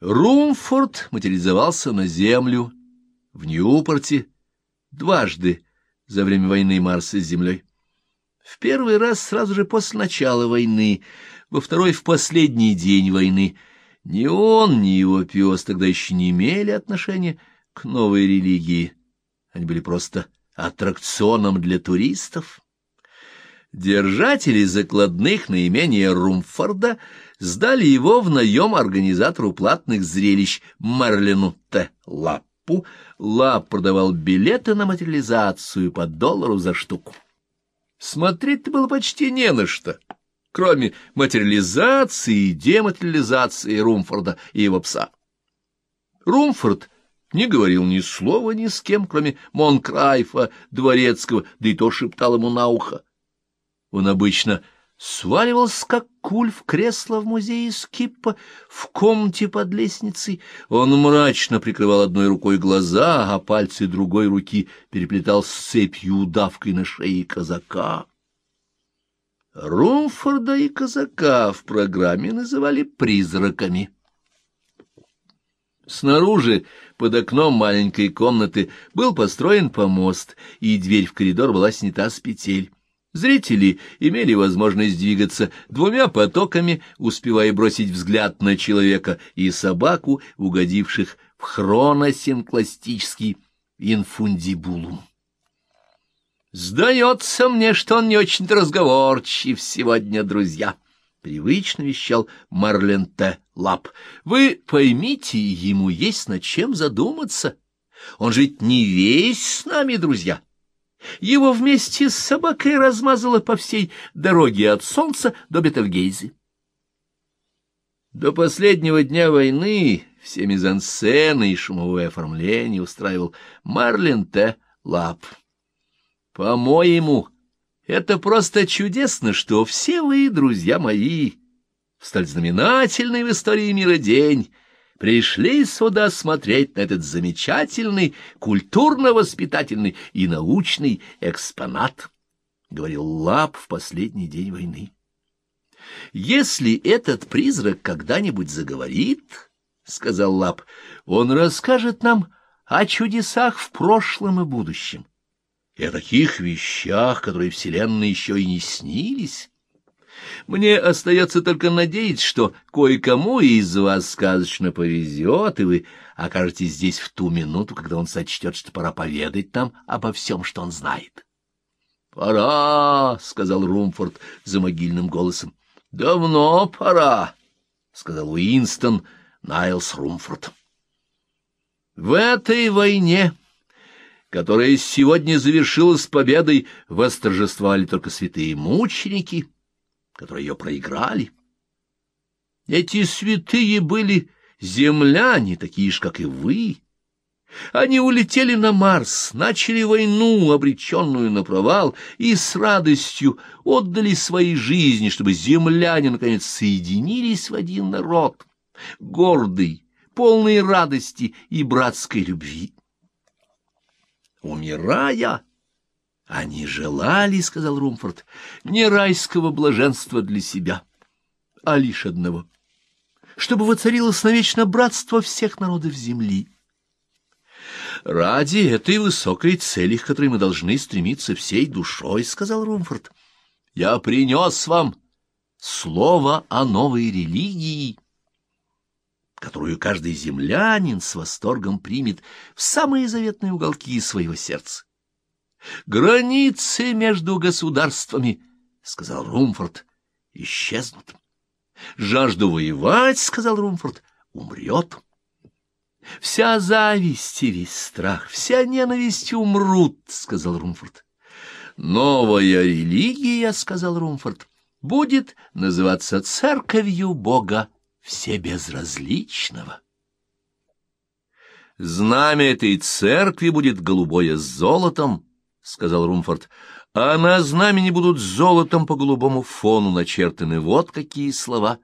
Румфорд материализовался на землю в Ньюпорте дважды за время войны Марса с Землей. В первый раз сразу же после начала войны, во второй — в последний день войны. Ни он, ни его пес тогда еще не имели отношения к новой религии. Они были просто аттракционом для туристов. Держатели закладных наимения Румфорда сдали его в наем организатору платных зрелищ Марлину Т. Лаппу. Лап продавал билеты на материализацию по доллару за штуку. Смотреть-то было почти не на что, кроме материализации и дематериализации Румфорда и его пса. Румфорд не говорил ни слова ни с кем, кроме Монкрайфа, Дворецкого, да и то шептал ему на ухо. Он обычно сваливался, как куль, в кресло в музее Скиппа, в комнате под лестницей. Он мрачно прикрывал одной рукой глаза, а пальцы другой руки переплетал с цепью удавкой на шее казака. Румфорда и казака в программе называли призраками. Снаружи, под окном маленькой комнаты, был построен помост, и дверь в коридор была снята с петель. Зрители имели возможность двигаться двумя потоками, успевая бросить взгляд на человека и собаку, угодивших в хроносинкластический инфундибулум. «Сдается мне, что он не очень-то разговорчив сегодня, друзья», — привычно вещал Марлен Т. Лап. «Вы поймите, ему есть над чем задуматься. Он же ведь не весь с нами, друзья». Его вместе с собакой размазало по всей дороге от солнца до Бетельгейзе. До последнего дня войны все мизансцены и шумовое оформление устраивал Марлин Т. Лап. По-моему, это просто чудесно, что все вы, друзья мои, в столь знаменательный в истории мира день — пришли сюда смотреть на этот замечательный культурно-воспитательный и научный экспонат, — говорил Лап в последний день войны. Если этот призрак когда-нибудь заговорит, — сказал Лап, — он расскажет нам о чудесах в прошлом и будущем, и о таких вещах, которые Вселенной еще и не снились. Мне остается только надеяться, что кое-кому из вас сказочно повезет, и вы окажетесь здесь в ту минуту, когда он сочтет, что пора поведать нам обо всем, что он знает. — Пора, — сказал Румфорд за могильным голосом. — Давно пора, — сказал Уинстон Найлс Румфорд. В этой войне, которая сегодня завершилась победой, восторжествовали только святые мученики — которые ее проиграли. Эти святые были земляне, такие же, как и вы. Они улетели на Марс, начали войну, обреченную на провал, и с радостью отдали свои жизни, чтобы земляне, наконец, соединились в один народ, гордый, полный радости и братской любви. Умирая, они желали, — сказал Румфорд, — не райского блаженства для себя, а лишь одного, чтобы воцарилось навечно братство всех народов земли. Ради этой высокой цели, к которой мы должны стремиться всей душой, — сказал Румфорд, — я принес вам слово о новой религии, которую каждый землянин с восторгом примет в самые заветные уголки своего сердца. Границы между государствами, — сказал Румфорд, — исчезнут. Жажду воевать, — сказал Румфорд, — умрет. Вся зависть и весь страх, вся ненависть умрут, — сказал Румфорд. Новая религия, — сказал Румфорд, — будет называться церковью Бога Всебезразличного. Знамя этой церкви будет голубое с золотом, — сказал Румфорд, — а на знамени будут золотом по голубому фону начертаны вот какие слова.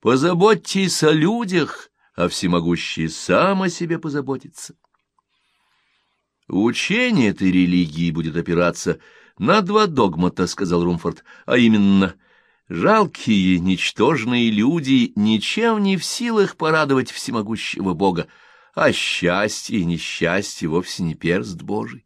«Позаботьтесь о людях, а всемогущий сам о себе позаботится». Учение этой религии будет опираться на два догмата, — сказал Румфорд, — а именно Жалкие, ничтожные люди ничем не в силах порадовать всемогущего Бога, а счастье и несчастье вовсе не перст Божий.